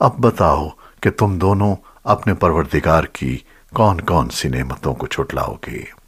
اب بتاؤ کہ تم دونوں اپنے پروردگار کی کون کون سی نعمتوں کو چھٹلاؤ گے۔